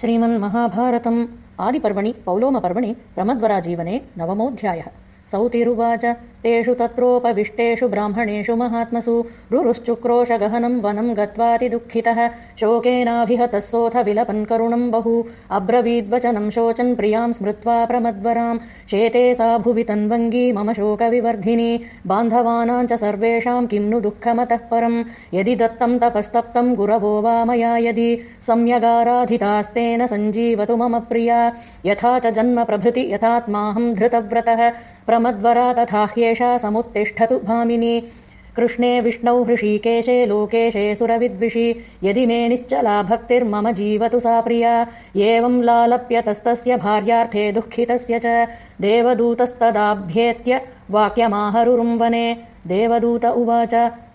श्रीमन्महाभारतम् आदिपर्वणि पौलोमपर्वणि प्रमद्वराजीवने नवमोऽध्यायः। सौतिरुवाच तेषु तत्रोपविष्टेषु ब्राह्मणेषु महात्मसु रुरुश्चुक्रोशगहनम् वनम् गत्वातिदुःखितः शोकेनाभिहतः विलपन् करुणम् बहु अब्रवीद्वचनम् शोचन् प्रियाम् स्मृत्वा प्रमद्वराम् शेते सा भुवि तन्वङ्गी मम शोकविवर्धिनी बान्धवानाम् च सर्वेषाम् किम् नु दुःखमतः परम् यदि दत्तम् तपस्तप्तम् गुरवो वा मया यदि सम्यगाराधितास्तेन सञ्जीवतु मम प्रिया यथा च जन्म प्रभृति यथात्माहम् धृतव्रतः प्रमद्वरा तथा ह्येषा समुत्तिष्ठतु भामिनी। कृष्णे विष्णौ हृषीकेशे लोकेशे सुरविद्विषि। यदि मे निश्चला भक्तिर्मम जीवतु सा प्रिया। एवम् लालप्यतस्तस्य भार्यार्थे दुःखितस्य च। देवदूतस्तदाभ्येत्य वाक्यमाहरुरुम् वने देवदूत उवाच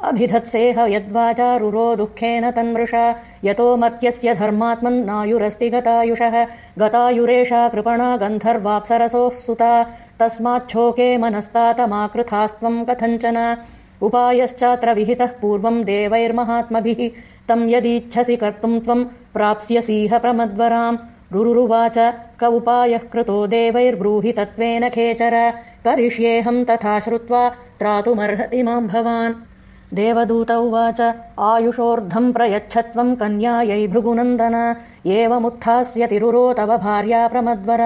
अभिधत्सेह यद्वाचारुरो दुःखेन तन्मृषा यतो मर्त्यस्य धर्मात्मन्नायुरस्ति गतायुषः गतायुरेषा कृपणा गन्धर्वाप्सरसोः सुता तस्माच्छोके मनस्तातमाकृथास्त्वम् कथञ्चन। उपायश्चात्र विहितः पूर्वम् देवैर्महात्मभिः तम् यदीच्छसि कर्तुम् त्वम् प्राप्स्यसीह प्रमद्वराम् रुरुवाच क उपायः कृतो देवैर्ब्रूहि तत्त्वेन खेचर। करिष्येऽहम् तथा श्रुत्वा त्रातुमर्हति माम् भवान्। देवदूत उवाच आयुषोर्धम् प्रयच्छत्वम् कन्यायै भृगुनन्दन। एवमुत्थास्यतिरुरो तव भार्या प्रमद्वर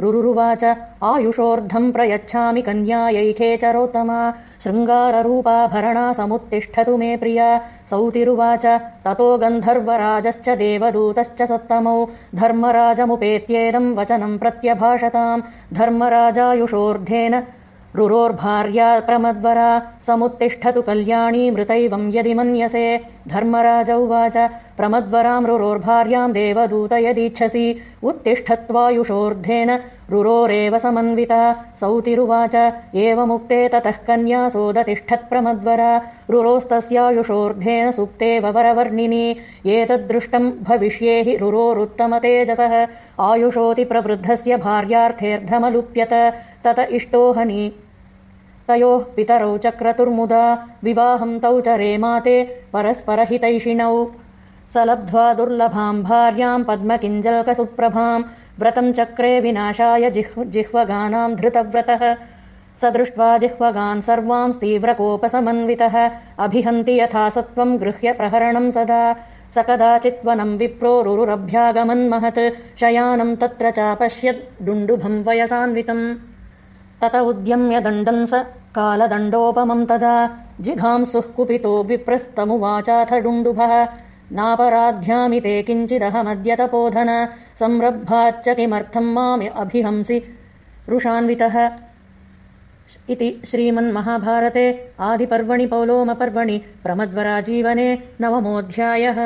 रुरुवाच आयुषोर्धम् प्रयच्छामि कन्यायै चरोत्तमा शृङ्गाररूपाभरणा समुत्तिष्ठतु मे प्रिया। सौतिरुवाच ततो गन्धर्वराजश्च देवदूतश्च सत्तमौ धर्मराजमुपेत्येदम् वचनम् प्रत्यभाषताम्। धर्मराजायुषोर्धेन रुरोर्भार्या प्रमद्वरा समुत्तिष्ठतु कल्याणी मृतैवम् यदि मन्यसे। धर्मराज उवाच प्रमद्वराम् रुरोर्भार्याम् देवदूत यदीच्छसि। उत्तिष्ठत्वायुषोर्धेन रुरोरेव समन्विता। सौतिरुवाच एवमुक्ते ततः कन्या सोदतिष्ठत्प्रमद्वरा। रुरोस्तस्यायुषोर्धेन सुप्ते वरवर्णिनि। एतद्दृष्टम् भविष्ये हि रुरोरुत्तमतेजसः आयुषोति प्रवृद्धस्य भार्यार्थेऽर्धमलुप्यत। तत इष्टोहनि तयोः पितरौ चक्रतुर्मुदा। विवाहम् तौ च रेमाते परस्परहितैषिणौ स लब्ध्वा दुर्लभाम् भार्याम् पद्मकिञ्जल्कसुप्रभाम् व्रतम् चक्रे विनाशाय जिह्वगानाम् धृतव्रतः। स दृष्ट्वा जिह्वगान् सर्वांस् तीव्रकोपसमन्वितः। अभिहन्ति यथा सत्त्वम् गृह्य प्रहरणम् सदा। स कदाचित्वनम् विप्रो रुरुरभ्यागमन्महत् शयानम् तत्र चापश्यत् डुण्डुभम् वयसान्वितम्। तत उद्यम्य दण्डम् स कालदण्डोपमम् तदा। जिघांसुः कुपितो विप्रस्तमुवाचाथ डुण्डुभः नापराध्यामि ते किञ्चिदहमद्य तपोधन संरब्भाच्च किमर्थम् मामि अभिहंसि। रुषान्वितः इति श्रीमन्महाभारते आदिपर्वणि पौलोमपर्वणि प्रमद्वराजीवने नवमोऽध्यायः